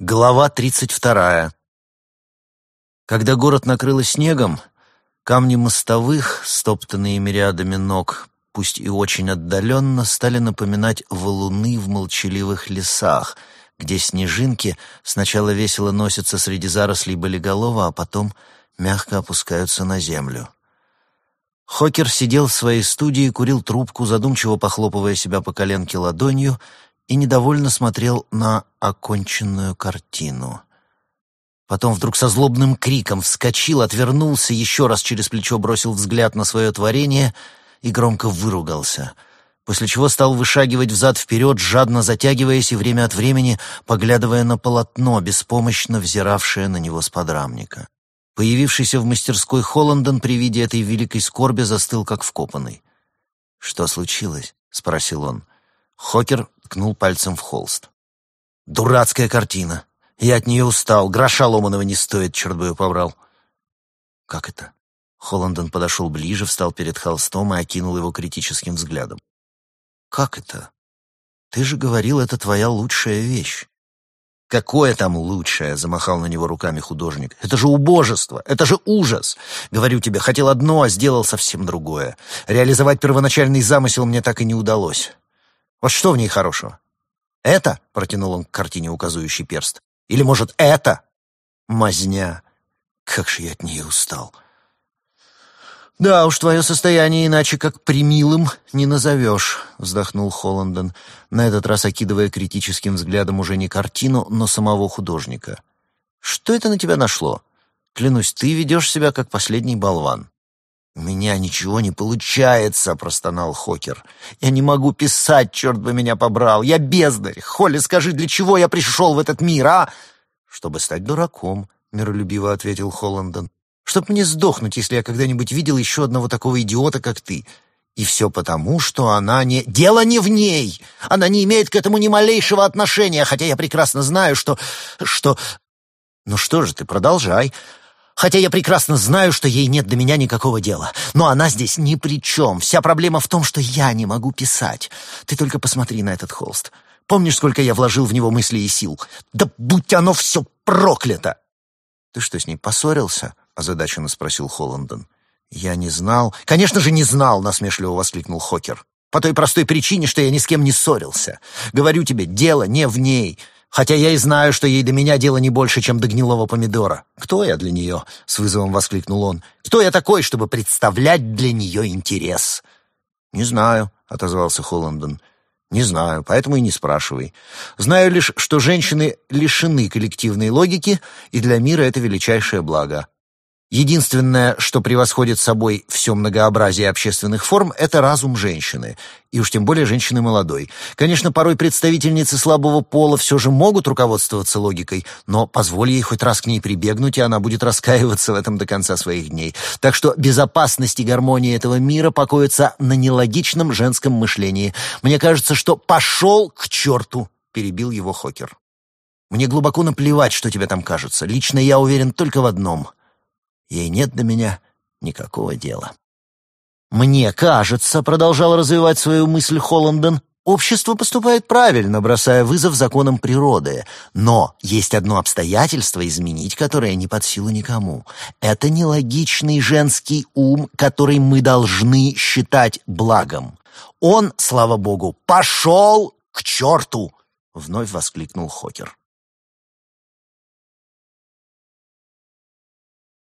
Глава тридцать вторая. Когда город накрыло снегом, камни мостовых, стоптанные мириадами ног, пусть и очень отдаленно, стали напоминать валуны в молчаливых лесах, где снежинки сначала весело носятся среди зарослей болиголова, а потом мягко опускаются на землю. Хокер сидел в своей студии, курил трубку, задумчиво похлопывая себя по коленке ладонью — и недовольно смотрел на оконченную картину. Потом вдруг со злобным криком вскочил, отвернулся, еще раз через плечо бросил взгляд на свое творение и громко выругался, после чего стал вышагивать взад-вперед, жадно затягиваясь и время от времени поглядывая на полотно, беспомощно взиравшее на него с подрамника. Появившийся в мастерской Холландон при виде этой великой скорби застыл как вкопанный. «Что случилось?» — спросил он. Хокер ткнул пальцем в холст. «Дурацкая картина. Я от нее устал. Гроша ломаного не стоит, черт бы ее побрал». «Как это?» Холландон подошел ближе, встал перед холстом и окинул его критическим взглядом. «Как это? Ты же говорил, это твоя лучшая вещь». «Какое там лучшее?» — замахал на него руками художник. «Это же убожество! Это же ужас! Говорю тебе, хотел одно, а сделал совсем другое. Реализовать первоначальный замысел мне так и не удалось. Вот что в ней хорошего? Это, протянул он к картине указывающий перст. Или, может, это? Мазня. Как же я от нее устал. «Да уж, твое состояние иначе как примилым не назовешь», — вздохнул Холландон, на этот раз окидывая критическим взглядом уже не картину, но самого художника. «Что это на тебя нашло? Клянусь, ты ведешь себя как последний болван». «У меня ничего не получается», — простонал Хокер. «Я не могу писать, черт бы меня побрал. Я бездарь. Холли, скажи, для чего я пришел в этот мир, а?» «Чтобы стать дураком», — миролюбиво ответил Холландон. «Чтоб мне сдохнуть, если я когда-нибудь видел еще одного такого идиота, как ты. И все потому, что она не... Дело не в ней! Она не имеет к этому ни малейшего отношения, хотя я прекрасно знаю, что... что... Ну что же ты, продолжай хотя я прекрасно знаю, что ей нет до меня никакого дела. Но она здесь ни при чем. Вся проблема в том, что я не могу писать. Ты только посмотри на этот холст. Помнишь, сколько я вложил в него мыслей и сил? Да будь оно все проклято!» «Ты что, с ней поссорился?» — озадаченно спросил Холландон. «Я не знал». «Конечно же, не знал!» — насмешливо воскликнул Хокер. «По той простой причине, что я ни с кем не ссорился. Говорю тебе, дело не в ней. Хотя я и знаю, что ей до меня дело не больше, чем до гнилого помидора. Кто я для нее?» — с вызовом воскликнул он. «Кто я такой, чтобы представлять для нее интерес?» «Не знаю», — отозвался Холландон. «Не знаю, поэтому и не спрашивай. Знаю лишь, что женщины лишены коллективной логики, и для мира это величайшее благо. Единственное, что превосходит собой все многообразие общественных форм, это разум женщины, и уж тем более женщины молодой. Конечно, порой представительницы слабого пола все же могут руководствоваться логикой, но позволь ей хоть раз к ней прибегнуть, и она будет раскаиваться в этом до конца своих дней. Так что безопасность и гармония этого мира покоятся на нелогичном женском мышлении. Мне кажется, что «пошел к черту», — перебил его Хокер. «Мне глубоко наплевать, что тебе там кажется. Лично я уверен только в одном — Ей нет до меня никакого дела. «Мне кажется», — продолжал развивать свою мысль Холландон, «общество поступает правильно, бросая вызов законам природы. Но есть одно обстоятельство, изменить которое не под силу никому. Это нелогичный женский ум, который мы должны считать благом. Он, слава богу, пошел к черту!» — вновь воскликнул Хокер.